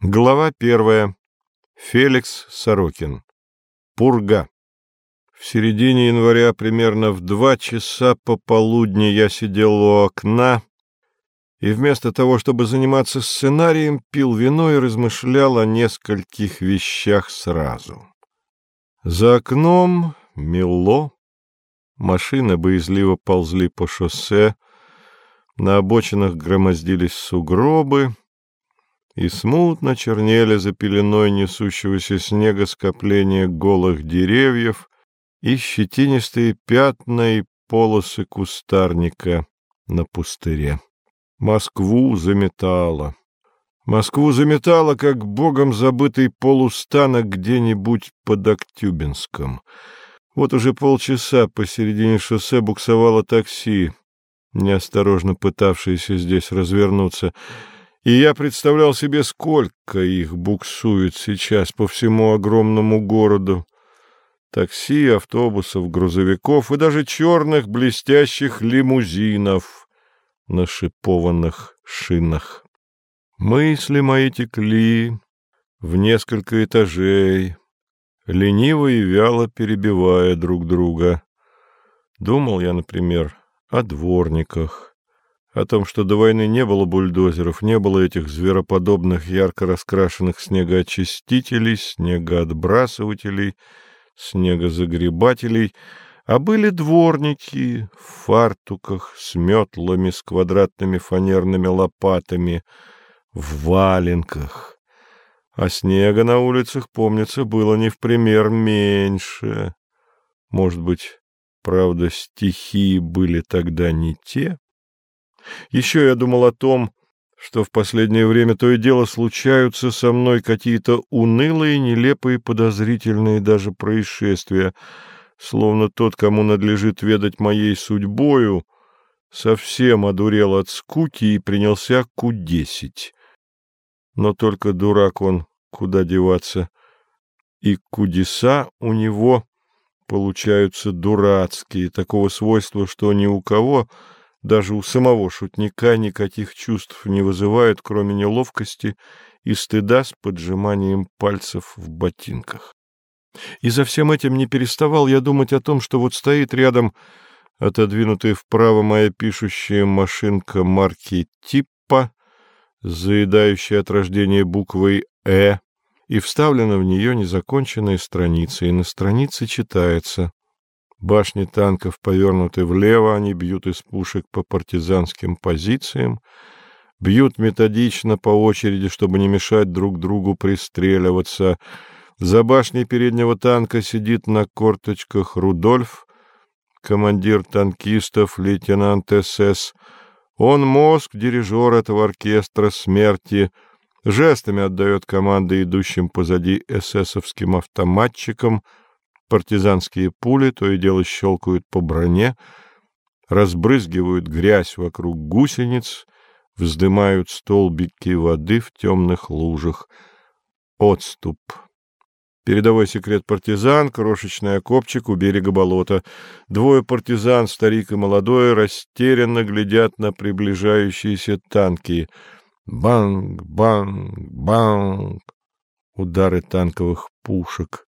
Глава первая. Феликс Сорокин. Пурга. В середине января, примерно в два часа пополудни, я сидел у окна и вместо того, чтобы заниматься сценарием, пил вино и размышлял о нескольких вещах сразу. За окном мело, машины боязливо ползли по шоссе, на обочинах громоздились сугробы — и смутно чернели за пеленой несущегося снега скопления голых деревьев и щетинистые пятна и полосы кустарника на пустыре. Москву заметало. Москву заметало, как богом забытый полустанок где-нибудь под Актюбинском. Вот уже полчаса посередине шоссе буксовало такси, неосторожно пытавшееся здесь развернуться — и я представлял себе, сколько их буксует сейчас по всему огромному городу. Такси, автобусов, грузовиков и даже черных блестящих лимузинов на шипованных шинах. Мысли мои текли в несколько этажей, лениво и вяло перебивая друг друга. Думал я, например, о дворниках, о том, что до войны не было бульдозеров, не было этих звероподобных ярко раскрашенных снегоочистителей, снегоотбрасывателей, снегозагребателей, а были дворники в фартуках с метлами, с квадратными фанерными лопатами, в валенках. А снега на улицах, помнится, было не в пример меньше. Может быть, правда, стихии были тогда не те? Еще я думал о том, что в последнее время то и дело случаются со мной какие-то унылые, нелепые, подозрительные даже происшествия, словно тот, кому надлежит ведать моей судьбою, совсем одурел от скуки и принялся кудесить. Но только дурак он, куда деваться, и кудеса у него получаются дурацкие, такого свойства, что ни у кого даже у самого шутника никаких чувств не вызывают, кроме неловкости и стыда с поджиманием пальцев в ботинках. И за всем этим не переставал я думать о том, что вот стоит рядом отодвинутая вправо моя пишущая машинка марки Типпа, заедающая от рождения буквой «Э», и вставлена в нее незаконченная страница, и на странице читается Башни танков повернуты влево, они бьют из пушек по партизанским позициям, бьют методично по очереди, чтобы не мешать друг другу пристреливаться. За башней переднего танка сидит на корточках Рудольф, командир танкистов, лейтенант СС. Он мозг, дирижер этого оркестра смерти, жестами отдает команды идущим позади эсэсовским автоматчикам — Партизанские пули то и дело щелкают по броне, разбрызгивают грязь вокруг гусениц, вздымают столбики воды в темных лужах. Отступ. Передовой секрет партизан, крошечный окопчик у берега болота. Двое партизан, старик и молодой, растерянно глядят на приближающиеся танки. Банг, банг, банг. Удары танковых пушек.